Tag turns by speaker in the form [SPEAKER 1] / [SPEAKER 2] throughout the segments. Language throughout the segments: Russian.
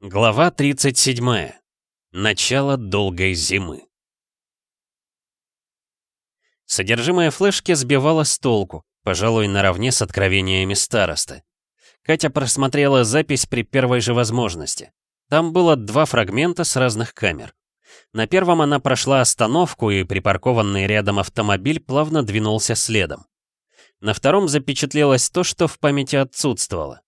[SPEAKER 1] Глава 37. Начало долгой зимы. Содержимое флешки сбивало с толку, пожалуй, наравне с откровениями старосты. Катя просмотрела запись при первой же возможности. Там было два фрагмента с разных камер. На первом она прошла остановку, и припаркованный рядом автомобиль плавно двинулся следом. На втором запечатлелось то, что в памяти отсутствовало.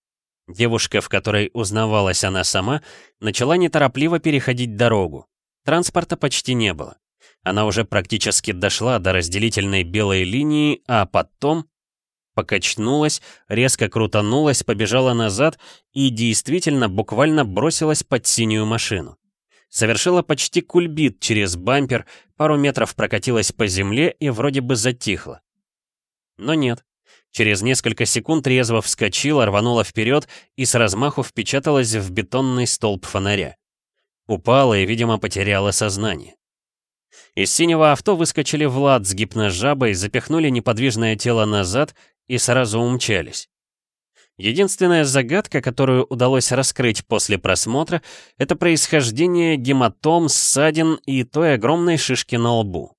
[SPEAKER 1] Девушка, в которой узнавалась она сама, начала неторопливо переходить дорогу. Транспорта почти не было. Она уже практически дошла до разделительной белой линии, а потом покачнулась, резко крутанулась, побежала назад и действительно буквально бросилась под синюю машину. Совершила почти кульбит через бампер, пару метров прокатилась по земле и вроде бы затихла. Но нет. Через несколько секунд резво вскочила, рванула вперед и с размаху впечаталась в бетонный столб фонаря. Упала и, видимо, потеряла сознание. Из синего авто выскочили Влад с гипножабой, запихнули неподвижное тело назад и сразу умчались. Единственная загадка, которую удалось раскрыть после просмотра, это происхождение гематом, ссадин и той огромной шишки на лбу.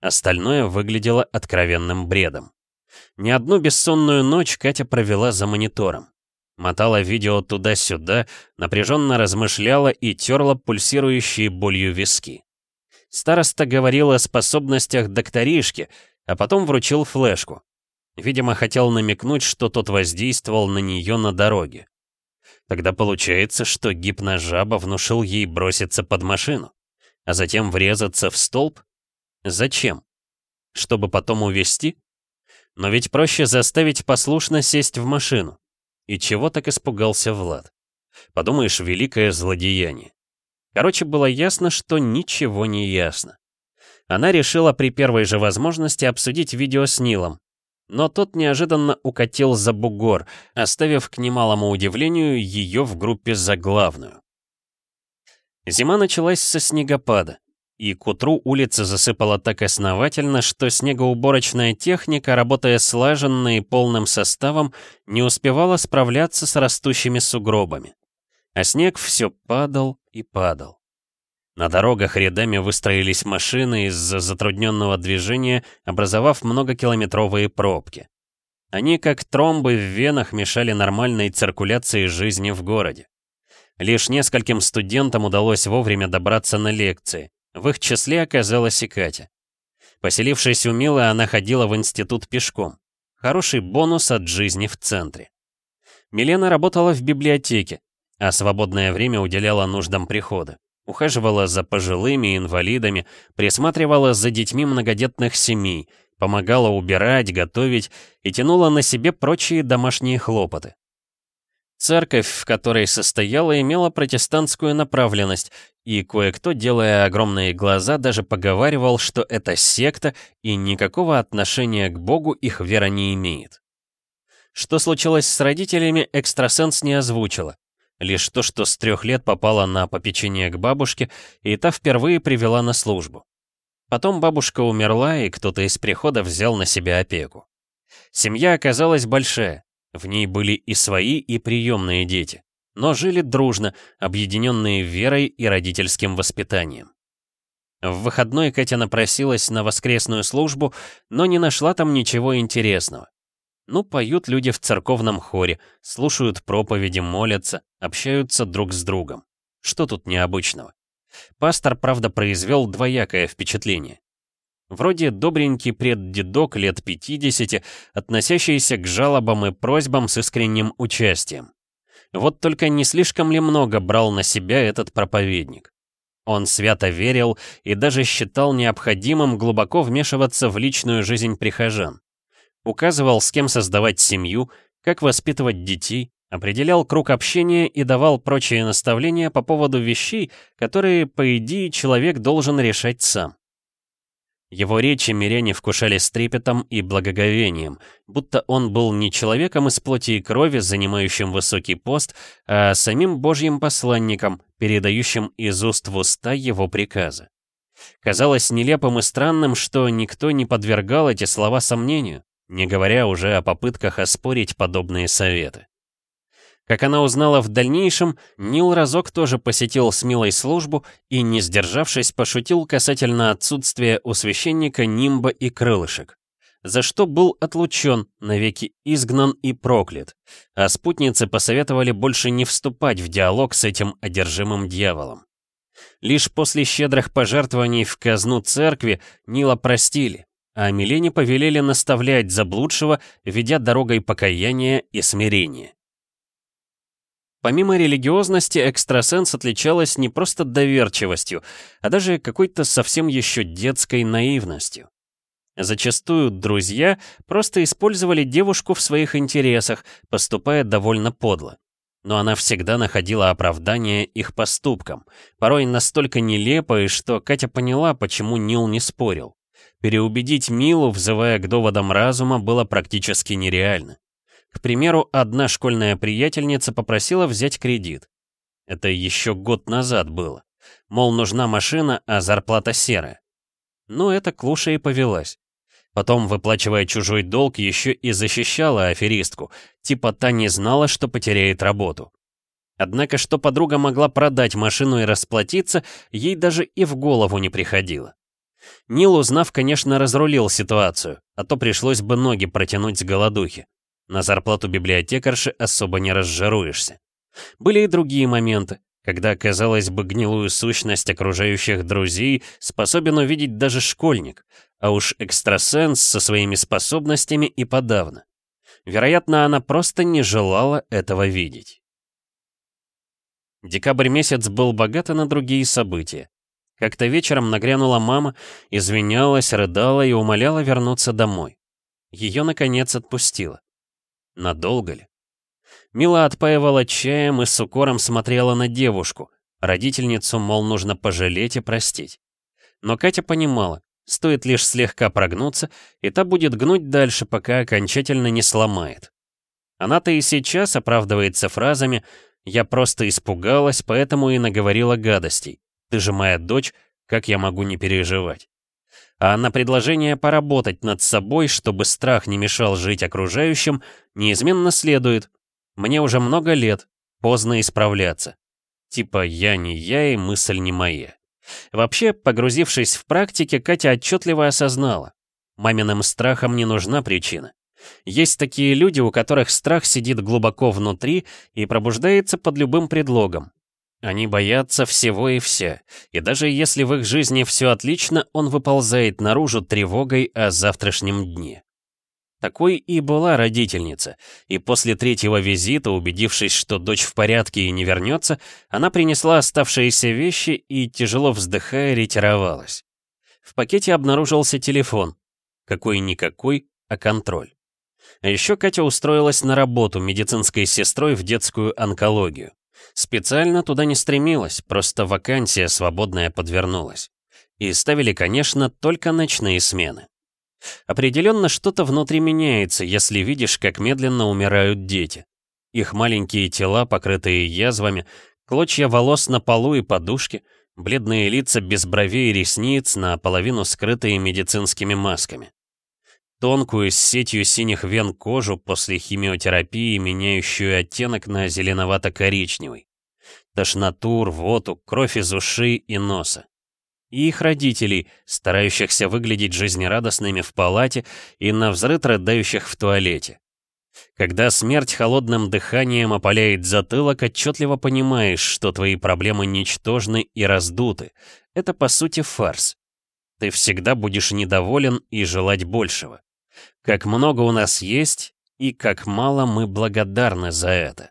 [SPEAKER 1] Остальное выглядело откровенным бредом. Не одну бессонную ночь Катя провела за монитором. Мотала видео туда-сюда, напряженно размышляла и терла пульсирующие болью виски. Староста говорил о способностях докторишки, а потом вручил флешку. Видимо, хотел намекнуть, что тот воздействовал на нее на дороге. Тогда получается, что гипножаба внушил ей броситься под машину, а затем врезаться в столб? Зачем? Чтобы потом увезти? Но ведь проще заставить послушно сесть в машину. И чего так испугался Влад? Подумаешь, великое злодеяние. Короче, было ясно, что ничего не ясно. Она решила при первой же возможности обсудить видео с Нилом. Но тот неожиданно укатил за бугор, оставив к немалому удивлению ее в группе за главную. Зима началась со снегопада и к утру улица засыпала так основательно, что снегоуборочная техника, работая слаженно и полным составом, не успевала справляться с растущими сугробами. А снег все падал и падал. На дорогах рядами выстроились машины из-за затрудненного движения, образовав многокилометровые пробки. Они, как тромбы в венах, мешали нормальной циркуляции жизни в городе. Лишь нескольким студентам удалось вовремя добраться на лекции. В их числе оказалась и Катя. Поселившись у Милы, она ходила в институт пешком. Хороший бонус от жизни в центре. Милена работала в библиотеке, а свободное время уделяла нуждам прихода. Ухаживала за пожилыми инвалидами, присматривала за детьми многодетных семей, помогала убирать, готовить и тянула на себе прочие домашние хлопоты. Церковь, в которой состояла, имела протестантскую направленность, и кое-кто, делая огромные глаза, даже поговаривал, что это секта и никакого отношения к Богу их вера не имеет. Что случилось с родителями, экстрасенс не озвучила. Лишь то, что с трех лет попала на попечение к бабушке, и та впервые привела на службу. Потом бабушка умерла, и кто-то из прихода взял на себя опеку. Семья оказалась большая, в ней были и свои, и приемные дети, но жили дружно, объединенные верой и родительским воспитанием. В выходной Катя напросилась на воскресную службу, но не нашла там ничего интересного. Ну, поют люди в церковном хоре, слушают проповеди, молятся, общаются друг с другом. Что тут необычного? Пастор, правда, произвел двоякое впечатление. Вроде добренький преддедок лет 50, относящийся к жалобам и просьбам с искренним участием. Вот только не слишком ли много брал на себя этот проповедник? Он свято верил и даже считал необходимым глубоко вмешиваться в личную жизнь прихожан. Указывал, с кем создавать семью, как воспитывать детей, определял круг общения и давал прочие наставления по поводу вещей, которые, по идее, человек должен решать сам. Его речи миряне вкушали с трепетом и благоговением, будто он был не человеком из плоти и крови, занимающим высокий пост, а самим божьим посланником, передающим из уст в уста его приказы. Казалось нелепым и странным, что никто не подвергал эти слова сомнению, не говоря уже о попытках оспорить подобные советы. Как она узнала в дальнейшем, Нил разок тоже посетил с Милой службу и, не сдержавшись, пошутил касательно отсутствия у священника нимба и крылышек, за что был отлучен, навеки изгнан и проклят, а спутницы посоветовали больше не вступать в диалог с этим одержимым дьяволом. Лишь после щедрых пожертвований в казну церкви Нила простили, а Милене повелели наставлять заблудшего, ведя дорогой покаяния и смирения. Помимо религиозности, экстрасенс отличалась не просто доверчивостью, а даже какой-то совсем еще детской наивностью. Зачастую друзья просто использовали девушку в своих интересах, поступая довольно подло. Но она всегда находила оправдание их поступкам, порой настолько нелепое, что Катя поняла, почему Нил не спорил. Переубедить Милу, взывая к доводам разума, было практически нереально. К примеру, одна школьная приятельница попросила взять кредит. Это еще год назад было. Мол, нужна машина, а зарплата серая. Но эта клуша и повелась. Потом, выплачивая чужой долг, еще и защищала аферистку, типа та не знала, что потеряет работу. Однако, что подруга могла продать машину и расплатиться, ей даже и в голову не приходило. Нил, узнав, конечно, разрулил ситуацию, а то пришлось бы ноги протянуть с голодухи. На зарплату библиотекарши особо не разжаруешься. Были и другие моменты, когда, казалось бы, гнилую сущность окружающих друзей способен увидеть даже школьник, а уж экстрасенс со своими способностями и подавно. Вероятно, она просто не желала этого видеть. Декабрь месяц был богат на другие события. Как-то вечером нагрянула мама, извинялась, рыдала и умоляла вернуться домой. Ее, наконец, отпустила. Надолго ли? Мила отпаивала чаем и с укором смотрела на девушку. Родительницу, мол, нужно пожалеть и простить. Но Катя понимала, стоит лишь слегка прогнуться, и та будет гнуть дальше, пока окончательно не сломает. Она-то и сейчас оправдывается фразами «Я просто испугалась, поэтому и наговорила гадостей. Ты же моя дочь, как я могу не переживать?» А на предложение поработать над собой, чтобы страх не мешал жить окружающим, неизменно следует. Мне уже много лет, поздно исправляться. Типа «я не я и мысль не моя». Вообще, погрузившись в практике, Катя отчетливо осознала. Маминым страхом не нужна причина. Есть такие люди, у которых страх сидит глубоко внутри и пробуждается под любым предлогом. Они боятся всего и вся, и даже если в их жизни все отлично, он выползает наружу тревогой о завтрашнем дне. Такой и была родительница, и после третьего визита, убедившись, что дочь в порядке и не вернется, она принесла оставшиеся вещи и, тяжело вздыхая, ретировалась. В пакете обнаружился телефон. Какой-никакой, а контроль. А еще Катя устроилась на работу медицинской сестрой в детскую онкологию. Специально туда не стремилась, просто вакансия свободная подвернулась. И ставили, конечно, только ночные смены. Определенно что-то внутри меняется, если видишь, как медленно умирают дети. Их маленькие тела, покрытые язвами, клочья волос на полу и подушке, бледные лица без бровей и ресниц, наполовину скрытые медицинскими масками тонкую с сетью синих вен кожу после химиотерапии, меняющую оттенок на зеленовато-коричневый. Тошноту, рвоту, кровь из ушей и носа. И их родителей, старающихся выглядеть жизнерадостными в палате и на взрыв рыдающих в туалете. Когда смерть холодным дыханием опаляет затылок, отчетливо понимаешь, что твои проблемы ничтожны и раздуты. Это, по сути, фарс. Ты всегда будешь недоволен и желать большего. Как много у нас есть, и как мало мы благодарны за это.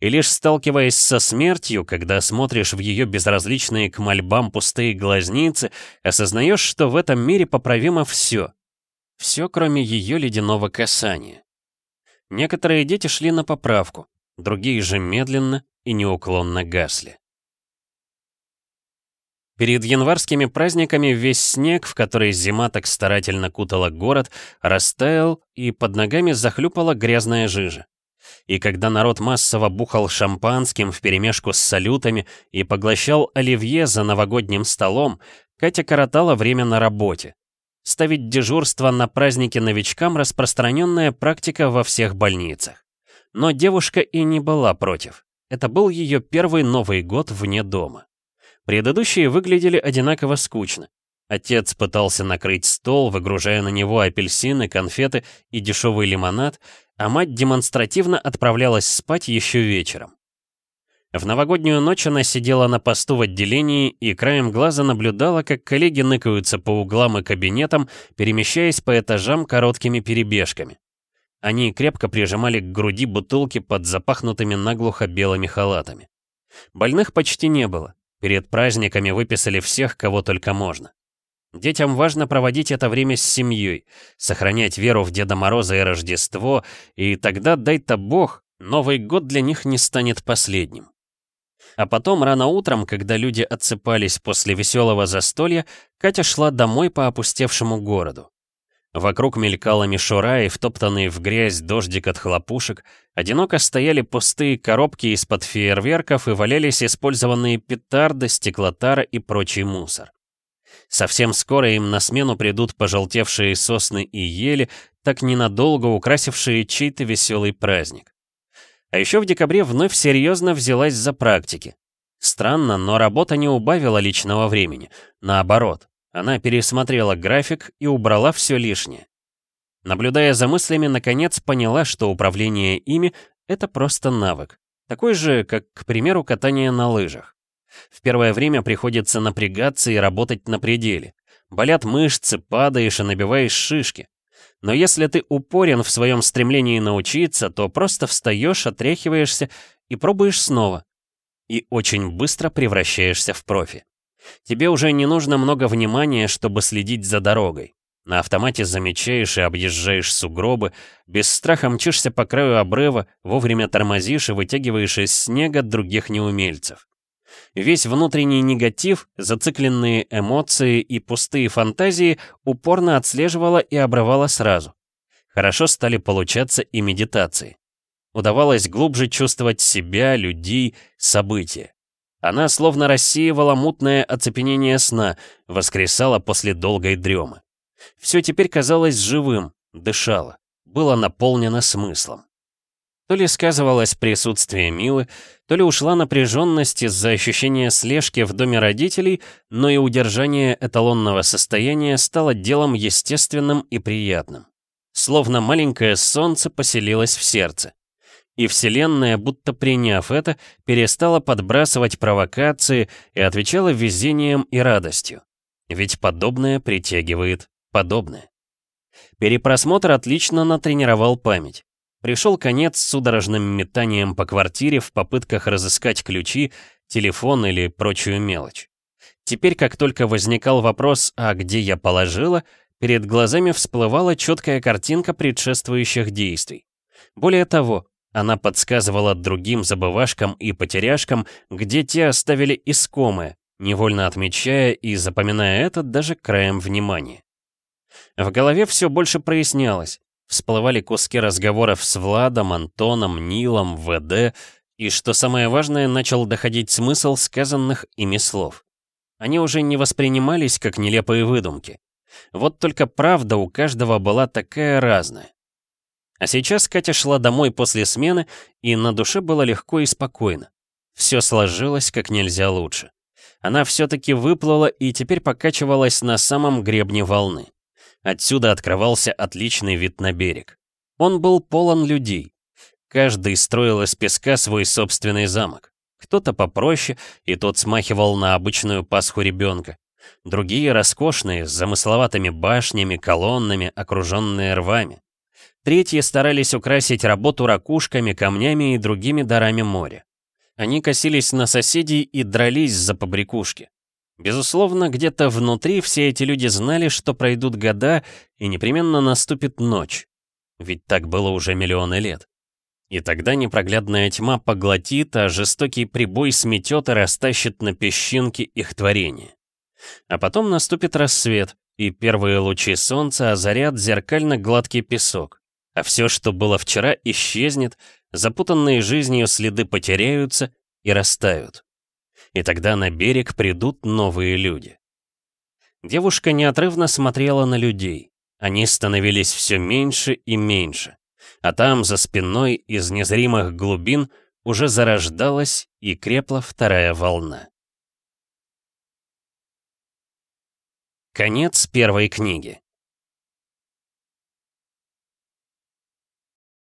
[SPEAKER 1] И лишь сталкиваясь со смертью, когда смотришь в ее безразличные к мольбам пустые глазницы, осознаешь, что в этом мире поправимо все. Все, кроме ее ледяного касания. Некоторые дети шли на поправку, другие же медленно и неуклонно гасли. Перед январскими праздниками весь снег, в который зима так старательно кутала город, растаял, и под ногами захлюпала грязная жижа. И когда народ массово бухал шампанским вперемешку с салютами и поглощал оливье за новогодним столом, Катя коротала время на работе. Ставить дежурство на праздники новичкам – распространенная практика во всех больницах. Но девушка и не была против. Это был ее первый Новый год вне дома. Предыдущие выглядели одинаково скучно. Отец пытался накрыть стол, выгружая на него апельсины, конфеты и дешевый лимонад, а мать демонстративно отправлялась спать еще вечером. В новогоднюю ночь она сидела на посту в отделении и краем глаза наблюдала, как коллеги ныкаются по углам и кабинетам, перемещаясь по этажам короткими перебежками. Они крепко прижимали к груди бутылки под запахнутыми наглухо белыми халатами. Больных почти не было. Перед праздниками выписали всех, кого только можно. Детям важно проводить это время с семьей, сохранять веру в Деда Мороза и Рождество, и тогда, дай-то Бог, Новый год для них не станет последним. А потом, рано утром, когда люди отсыпались после веселого застолья, Катя шла домой по опустевшему городу. Вокруг мелькала мишура и втоптанный в грязь дождик от хлопушек, одиноко стояли пустые коробки из-под фейерверков и валялись использованные петарды, стеклотара и прочий мусор. Совсем скоро им на смену придут пожелтевшие сосны и ели, так ненадолго украсившие чей-то веселый праздник. А еще в декабре вновь серьезно взялась за практики. Странно, но работа не убавила личного времени. Наоборот, она пересмотрела график и убрала все лишнее. Наблюдая за мыслями, наконец поняла, что управление ими — это просто навык. Такой же, как, к примеру, катание на лыжах. В первое время приходится напрягаться и работать на пределе. Болят мышцы, падаешь и набиваешь шишки. Но если ты упорен в своем стремлении научиться, то просто встаешь, отряхиваешься и пробуешь снова. И очень быстро превращаешься в профи. Тебе уже не нужно много внимания, чтобы следить за дорогой. На автомате замечаешь и объезжаешь сугробы, без страха мчишься по краю обрыва, вовремя тормозишь и вытягиваешь из снега других неумельцев. Весь внутренний негатив, зацикленные эмоции и пустые фантазии упорно отслеживала и обрывала сразу. Хорошо стали получаться и медитации. Удавалось глубже чувствовать себя, людей, события. Она словно рассеивала мутное оцепенение сна, воскресала после долгой дремы. Все теперь казалось живым, дышало, было наполнено смыслом. То ли сказывалось присутствие Милы, то ли ушла напряженность из-за ощущения слежки в доме родителей, но и удержание эталонного состояния стало делом естественным и приятным. Словно маленькое солнце поселилось в сердце. И Вселенная, будто приняв это, перестала подбрасывать провокации и отвечала везением и радостью. Ведь подобное притягивает подобное. Перепросмотр отлично натренировал память. Пришел конец судорожным метанием по квартире в попытках разыскать ключи, телефон или прочую мелочь. Теперь, как только возникал вопрос «а где я положила?», перед глазами всплывала четкая картинка предшествующих действий. Более того, она подсказывала другим забывашкам и потеряшкам, где те оставили искомое, невольно отмечая и запоминая это даже краем внимания. В голове все больше прояснялось. Всплывали куски разговоров с Владом, Антоном, Нилом, ВД, и, что самое важное, начал доходить смысл сказанных ими слов. Они уже не воспринимались как нелепые выдумки. Вот только правда у каждого была такая разная. А сейчас Катя шла домой после смены, и на душе было легко и спокойно. Все сложилось как нельзя лучше. Она все-таки выплыла и теперь покачивалась на самом гребне волны. Отсюда открывался отличный вид на берег. Он был полон людей. Каждый строил из песка свой собственный замок. Кто-то попроще, и тот смахивал на обычную пасху ребенка. Другие роскошные, с замысловатыми башнями, колоннами, окруженные рвами. Третьи старались украсить работу ракушками, камнями и другими дарами моря. Они косились на соседей и дрались за побрякушки. Безусловно, где-то внутри все эти люди знали, что пройдут года и непременно наступит ночь. Ведь так было уже миллионы лет. И тогда непроглядная тьма поглотит, а жестокий прибой сметет и растащит на песчинки их творения. А потом наступит рассвет, и первые лучи солнца озарят зеркально гладкий песок. А все, что было вчера, исчезнет, запутанные жизнью следы потеряются и растают и тогда на берег придут новые люди. Девушка неотрывно смотрела на людей. Они становились все меньше и меньше. а там, за спиной, из незримых глубин, уже зарождалась и крепла вторая волна. Конец первой книги.